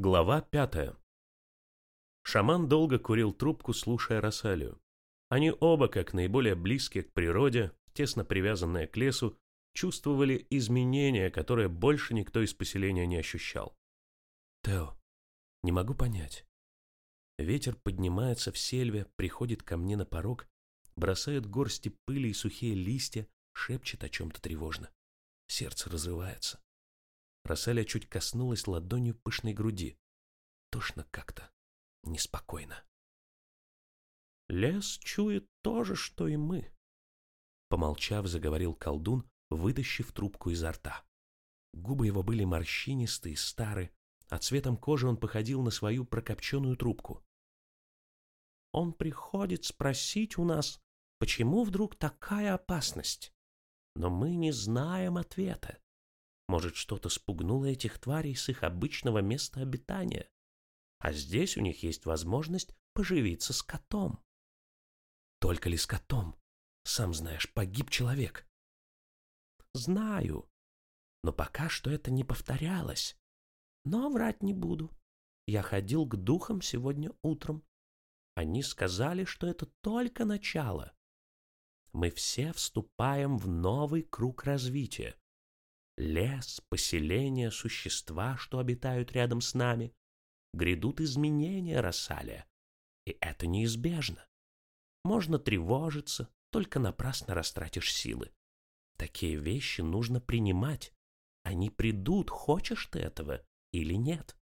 Глава пятая. Шаман долго курил трубку, слушая Росалию. Они оба, как наиболее близкие к природе, тесно привязанные к лесу, чувствовали изменения, которые больше никто из поселения не ощущал. «Тео, не могу понять. Ветер поднимается в сельве, приходит ко мне на порог, бросает горсти пыли и сухие листья, шепчет о чем-то тревожно. Сердце разрывается. Рассаля чуть коснулась ладонью пышной груди. Тошно как-то, неспокойно. «Лес чует то же, что и мы», — помолчав, заговорил колдун, вытащив трубку изо рта. Губы его были морщинистые, старые, а цветом кожи он походил на свою прокопченную трубку. «Он приходит спросить у нас, почему вдруг такая опасность, но мы не знаем ответа. Может, что-то спугнуло этих тварей с их обычного места обитания. А здесь у них есть возможность поживиться с котом. Только ли с котом? Сам знаешь, погиб человек. Знаю. Но пока что это не повторялось. Но врать не буду. Я ходил к духам сегодня утром. Они сказали, что это только начало. Мы все вступаем в новый круг развития. Лес, поселения, существа, что обитают рядом с нами. Грядут изменения, Рассалия. И это неизбежно. Можно тревожиться, только напрасно растратишь силы. Такие вещи нужно принимать. Они придут, хочешь ты этого или нет.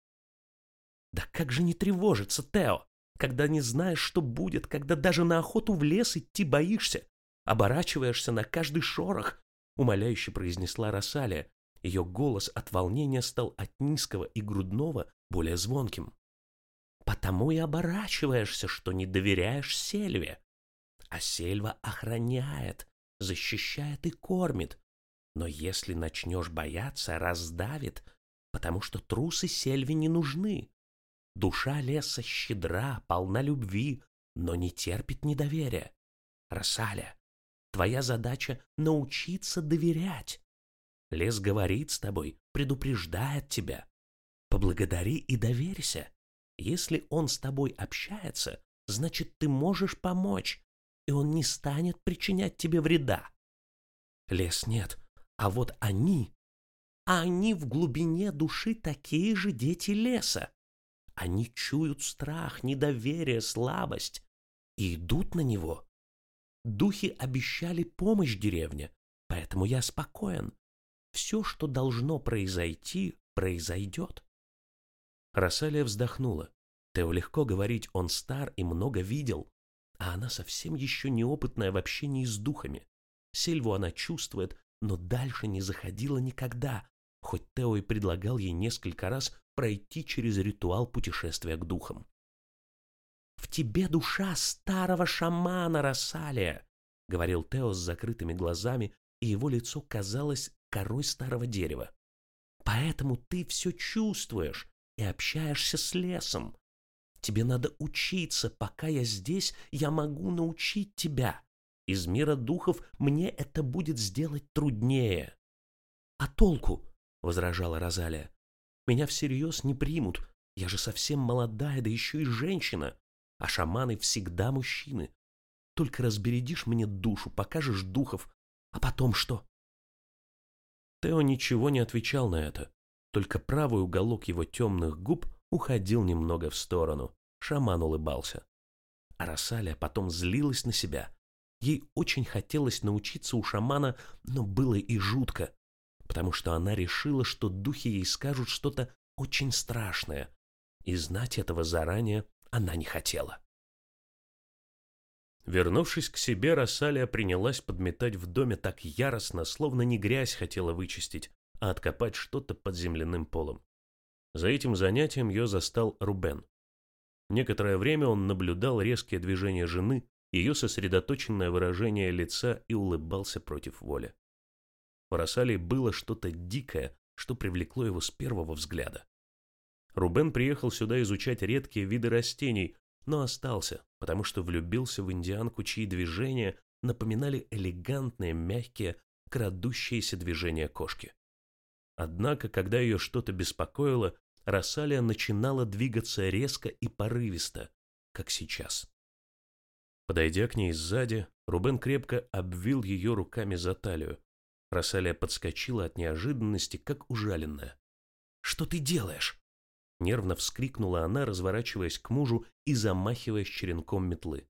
Да как же не тревожиться, Тео, когда не знаешь, что будет, когда даже на охоту в лес идти боишься, оборачиваешься на каждый шорох, умоляюще произнесла Росалия. Ее голос от волнения стал от низкого и грудного более звонким. Потому и оборачиваешься, что не доверяешь Сельве. А Сельва охраняет, защищает и кормит. Но если начнешь бояться, раздавит, потому что трусы Сельве не нужны. Душа леса щедра, полна любви, но не терпит недоверия. Рассаля, твоя задача — научиться доверять. Лес говорит с тобой, предупреждает тебя. Поблагодари и доверься. Если он с тобой общается, значит, ты можешь помочь, и он не станет причинять тебе вреда. Лес нет, а вот они, они в глубине души такие же дети леса. Они чуют страх, недоверие, слабость и идут на него. Духи обещали помощь деревне, поэтому я спокоен. Все, что должно произойти, произойдет. Рассалия вздохнула. Тео легко говорить, он стар и много видел, а она совсем еще неопытная в общении с духами. Сельву она чувствует, но дальше не заходила никогда, хоть Тео и предлагал ей несколько раз пройти через ритуал путешествия к духам. «В тебе душа старого шамана, Рассалия!» — говорил Тео с закрытыми глазами, и его лицо казалось корой старого дерева. «Поэтому ты все чувствуешь и общаешься с лесом. Тебе надо учиться, пока я здесь, я могу научить тебя. Из мира духов мне это будет сделать труднее». «А толку?» — возражала Розалия. «Меня всерьез не примут. Я же совсем молодая, да еще и женщина. А шаманы всегда мужчины. Только разбередишь мне душу, покажешь духов. А потом что?» Тео ничего не отвечал на это. Только правый уголок его темных губ уходил немного в сторону. Шаман улыбался. А Рассалия потом злилась на себя. Ей очень хотелось научиться у шамана, но было и жутко, потому что она решила, что духи ей скажут что-то очень страшное, и знать этого заранее она не хотела. Вернувшись к себе, Рассалия принялась подметать в доме так яростно, словно не грязь хотела вычистить, а откопать что-то под земляным полом. За этим занятием ее застал Рубен. Некоторое время он наблюдал резкие движения жены, ее сосредоточенное выражение лица и улыбался против воли. В Рассалии было что-то дикое, что привлекло его с первого взгляда. Рубен приехал сюда изучать редкие виды растений, но остался, потому что влюбился в индианку, чьи движения напоминали элегантные, мягкие, крадущиеся движения кошки. Однако, когда ее что-то беспокоило, Рассалия начинала двигаться резко и порывисто, как сейчас. Подойдя к ней сзади, Рубен крепко обвил ее руками за талию. Рассалия подскочила от неожиданности, как ужаленная. «Что ты делаешь?» Нервно вскрикнула она, разворачиваясь к мужу и замахиваясь черенком метлы.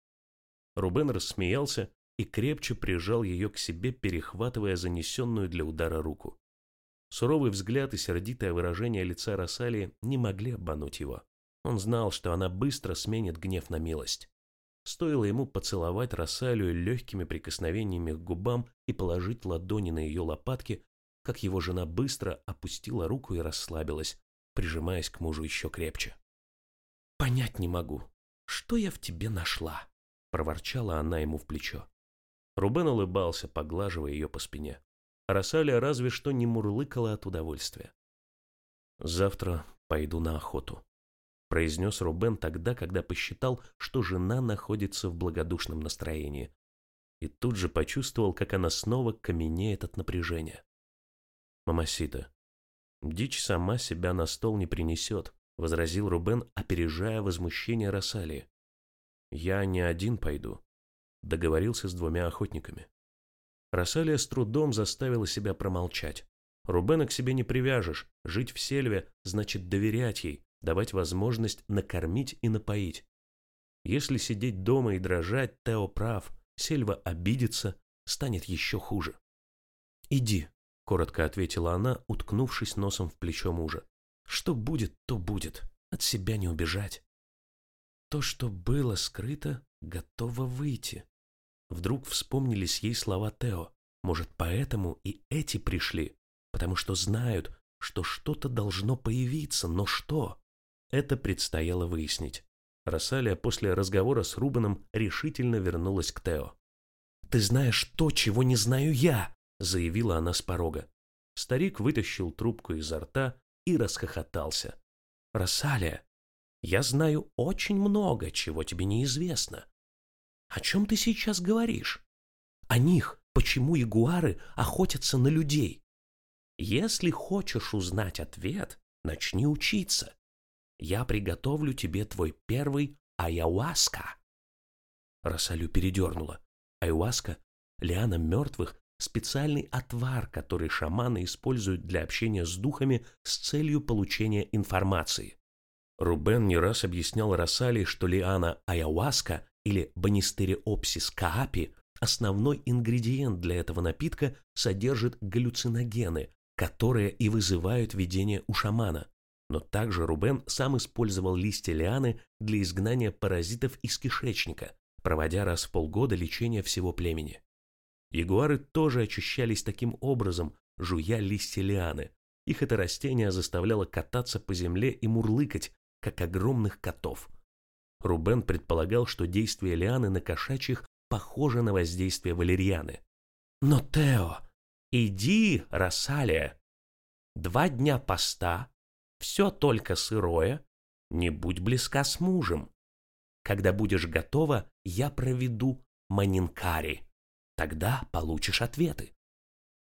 Рубен рассмеялся и крепче прижал ее к себе, перехватывая занесенную для удара руку. Суровый взгляд и сердитое выражение лица Рассалии не могли обмануть его. Он знал, что она быстро сменит гнев на милость. Стоило ему поцеловать Рассалию легкими прикосновениями к губам и положить ладони на ее лопатки, как его жена быстро опустила руку и расслабилась, прижимаясь к мужу еще крепче. «Понять не могу, что я в тебе нашла?» – проворчала она ему в плечо. Рубен улыбался, поглаживая ее по спине. Рассалия разве что не мурлыкала от удовольствия. «Завтра пойду на охоту», — произнес Рубен тогда, когда посчитал, что жена находится в благодушном настроении. И тут же почувствовал, как она снова каменеет от напряжения. «Мамасита, дичь сама себя на стол не принесет», — возразил Рубен, опережая возмущение Рассалии. «Я не один пойду», — договорился с двумя охотниками. Рассалия с трудом заставила себя промолчать. Рубена к себе не привяжешь, жить в сельве значит доверять ей, давать возможность накормить и напоить. Если сидеть дома и дрожать, Тео прав, сельва обидится, станет еще хуже. «Иди», — коротко ответила она, уткнувшись носом в плечо мужа. «Что будет, то будет, от себя не убежать». То, что было скрыто, готово выйти. Вдруг вспомнились ей слова Тео. Может, поэтому и эти пришли, потому что знают, что что-то должно появиться, но что? Это предстояло выяснить. Рассалия после разговора с Рубаном решительно вернулась к Тео. «Ты знаешь то, чего не знаю я!» — заявила она с порога. Старик вытащил трубку изо рта и расхохотался. «Рассалия, я знаю очень много, чего тебе неизвестно. О чем ты сейчас говоришь? О них, почему ягуары охотятся на людей? Если хочешь узнать ответ, начни учиться. Я приготовлю тебе твой первый айауаска. Росалю передернула. Айуаска — лиана мертвых, специальный отвар, который шаманы используют для общения с духами с целью получения информации. Рубен не раз объяснял Росали, что лиана айауаска или банистериопсис каапи, основной ингредиент для этого напитка содержит галлюциногены, которые и вызывают видение у шамана. Но также Рубен сам использовал листья лианы для изгнания паразитов из кишечника, проводя раз в полгода лечение всего племени. Ягуары тоже очищались таким образом, жуя листья лианы. Их это растение заставляло кататься по земле и мурлыкать, как огромных котов – Рубен предполагал, что действие лианы на кошачьих похоже на воздействие валерьяны. «Но, Тео, иди, Рассалия! Два дня поста, все только сырое, не будь близка с мужем. Когда будешь готова, я проведу манинкари. Тогда получишь ответы».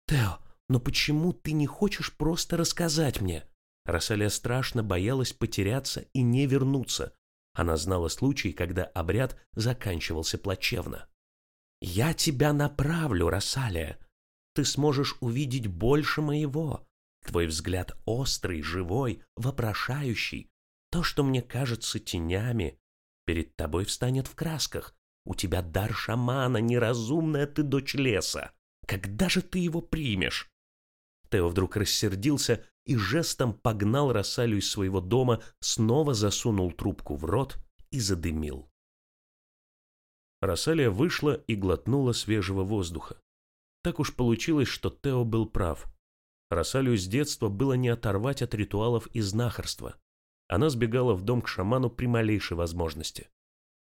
«Тео, но почему ты не хочешь просто рассказать мне?» Рассалия страшно боялась потеряться и не вернуться, она знала случаи, когда обряд заканчивался плачевно. «Я тебя направлю, Рассалия. Ты сможешь увидеть больше моего. Твой взгляд острый, живой, вопрошающий. То, что мне кажется тенями, перед тобой встанет в красках. У тебя дар шамана, неразумная ты дочь леса. Когда же ты его примешь?» Тео вдруг рассердился и жестом погнал Рассалю из своего дома, снова засунул трубку в рот и задымил. Рассалия вышла и глотнула свежего воздуха. Так уж получилось, что Тео был прав. Рассалию с детства было не оторвать от ритуалов и знахарства. Она сбегала в дом к шаману при малейшей возможности.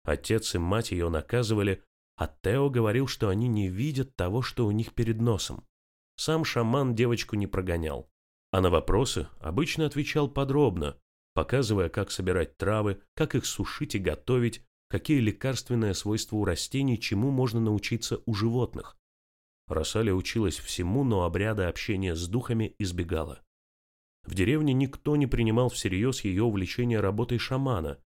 Отец и мать ее наказывали, а Тео говорил, что они не видят того, что у них перед носом. Сам шаман девочку не прогонял. А на вопросы обычно отвечал подробно, показывая, как собирать травы, как их сушить и готовить, какие лекарственные свойства у растений, чему можно научиться у животных. Росаля училась всему, но обряда общения с духами избегала. В деревне никто не принимал всерьез ее увлечение работой шамана.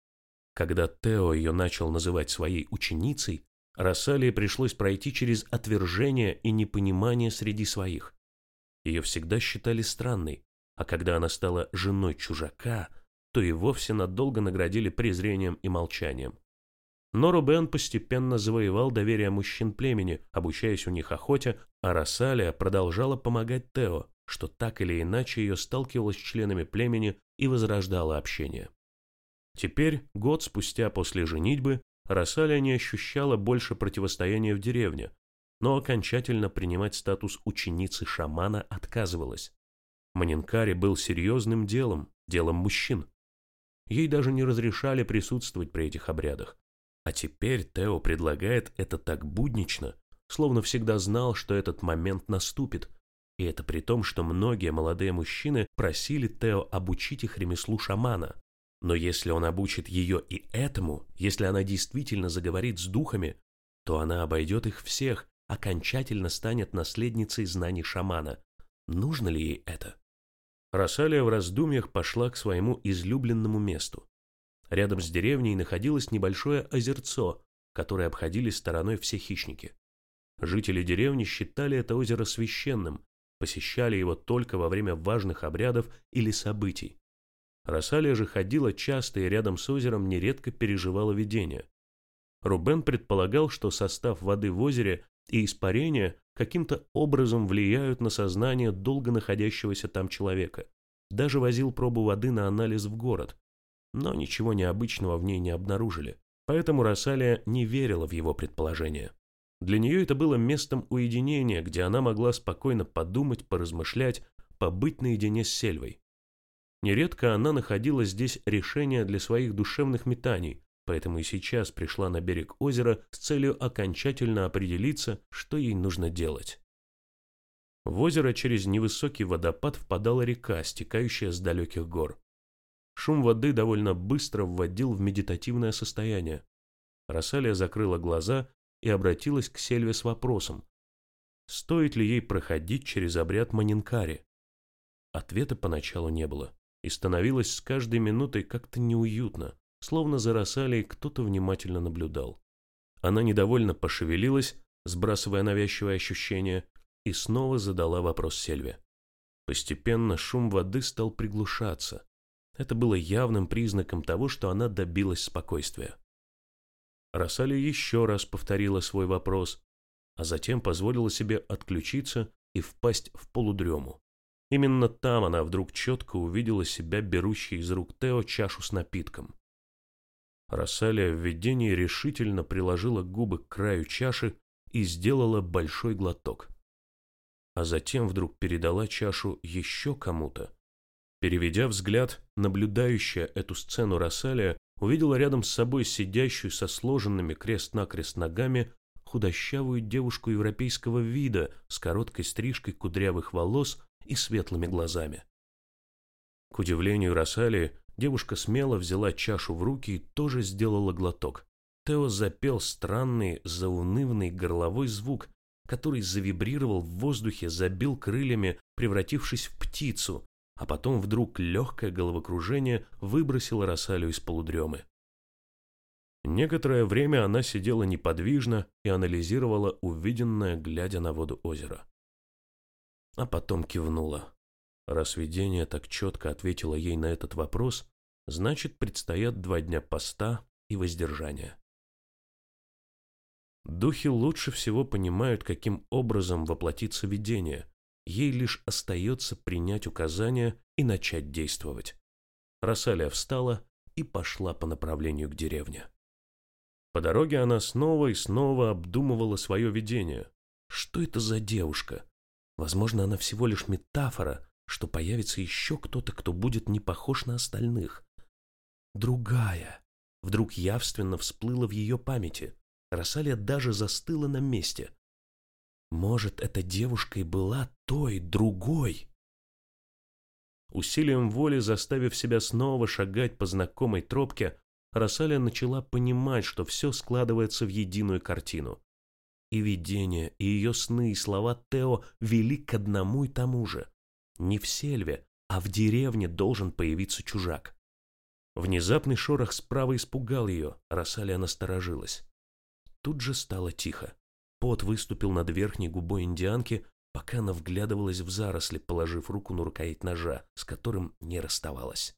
Когда Тео ее начал называть своей ученицей, Рассалии пришлось пройти через отвержение и непонимание среди своих. Ее всегда считали странной, а когда она стала женой чужака, то и вовсе надолго наградили презрением и молчанием. Но Рубен постепенно завоевал доверие мужчин племени, обучаясь у них охоте, а Рассалия продолжала помогать Тео, что так или иначе ее сталкивалось с членами племени и возрождало общение. Теперь, год спустя после женитьбы, Рассалия не ощущала больше противостояния в деревне, но окончательно принимать статус ученицы шамана отказывалась. Манинкари был серьезным делом, делом мужчин. Ей даже не разрешали присутствовать при этих обрядах. А теперь Тео предлагает это так буднично, словно всегда знал, что этот момент наступит. И это при том, что многие молодые мужчины просили Тео обучить их ремеслу шамана. Но если он обучит ее и этому, если она действительно заговорит с духами, то она обойдет их всех, окончательно станет наследницей знаний шамана. Нужно ли ей это? Росалия в раздумьях пошла к своему излюбленному месту. Рядом с деревней находилось небольшое озерцо, которое обходили стороной все хищники. Жители деревни считали это озеро священным, посещали его только во время важных обрядов или событий. Росалия же ходила часто и рядом с озером нередко переживала видения. Рубен предполагал, что состав воды в озере и испарения каким-то образом влияют на сознание долго находящегося там человека. Даже возил пробу воды на анализ в город, но ничего необычного в ней не обнаружили, поэтому Росалия не верила в его предположение. Для нее это было местом уединения, где она могла спокойно подумать, поразмышлять, побыть наедине с Сельвой. Нередко она находила здесь решение для своих душевных метаний, поэтому и сейчас пришла на берег озера с целью окончательно определиться, что ей нужно делать. В озеро через невысокий водопад впадала река, стекающая с далеких гор. Шум воды довольно быстро вводил в медитативное состояние. Рассалия закрыла глаза и обратилась к Сельве с вопросом, стоит ли ей проходить через обряд Манинкари. Ответа поначалу не было и становилось с каждой минутой как-то неуютно, словно за Росалией кто-то внимательно наблюдал. Она недовольно пошевелилась, сбрасывая навязчивое ощущение, и снова задала вопрос Сельве. Постепенно шум воды стал приглушаться. Это было явным признаком того, что она добилась спокойствия. Росалия еще раз повторила свой вопрос, а затем позволила себе отключиться и впасть в полудрему. Именно там она вдруг четко увидела себя, берущей из рук Тео чашу с напитком. Рассалия в видении решительно приложила губы к краю чаши и сделала большой глоток. А затем вдруг передала чашу еще кому-то. Переведя взгляд, наблюдающая эту сцену Рассалия увидела рядом с собой сидящую со сложенными крест-накрест ногами худощавую девушку европейского вида с короткой стрижкой кудрявых волос и светлыми глазами. К удивлению Росали, девушка смело взяла чашу в руки и тоже сделала глоток. Тео запел странный, заунывный горловой звук, который завибрировал в воздухе, забил крыльями, превратившись в птицу, а потом вдруг легкое головокружение выбросило Росалю из полудремы. Некоторое время она сидела неподвижно и анализировала увиденное, глядя на воду озера а потом кивнула. Раз видение так четко ответило ей на этот вопрос, значит, предстоят два дня поста и воздержания. Духи лучше всего понимают, каким образом воплотиться видение. Ей лишь остается принять указания и начать действовать. Рассалия встала и пошла по направлению к деревне. По дороге она снова и снова обдумывала свое видение. Что это за девушка? Возможно, она всего лишь метафора, что появится еще кто-то, кто будет не похож на остальных. Другая. Вдруг явственно всплыла в ее памяти. Рассалия даже застыла на месте. Может, эта девушка и была той, другой? Усилием воли, заставив себя снова шагать по знакомой тропке, Рассалия начала понимать, что все складывается в единую картину. И видение, и ее сны, и слова Тео вели к одному и тому же. Не в сельве, а в деревне должен появиться чужак. Внезапный шорох справа испугал ее, Рассалия насторожилась. Тут же стало тихо. Пот выступил над верхней губой индианки, пока она вглядывалась в заросли, положив руку на рукоять ножа, с которым не расставалась.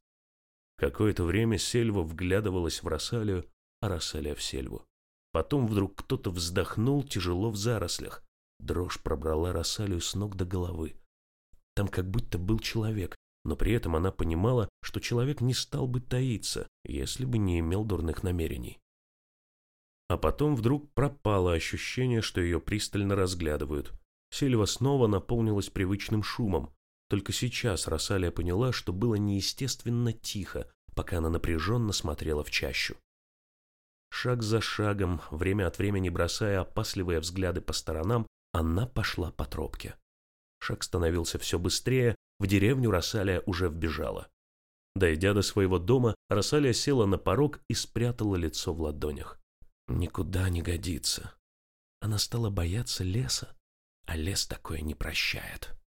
Какое-то время Сельва вглядывалась в Рассалию, а Рассалия в Сельву. Потом вдруг кто-то вздохнул тяжело в зарослях. Дрожь пробрала Рассалию с ног до головы. Там как будто был человек, но при этом она понимала, что человек не стал бы таиться, если бы не имел дурных намерений. А потом вдруг пропало ощущение, что ее пристально разглядывают. Сильва снова наполнилась привычным шумом. Только сейчас Рассалия поняла, что было неестественно тихо, пока она напряженно смотрела в чащу. Шаг за шагом, время от времени бросая опасливые взгляды по сторонам, она пошла по тропке. Шаг становился все быстрее, в деревню Рассалия уже вбежала. Дойдя до своего дома, Рассалия села на порог и спрятала лицо в ладонях. Никуда не годится. Она стала бояться леса, а лес такое не прощает.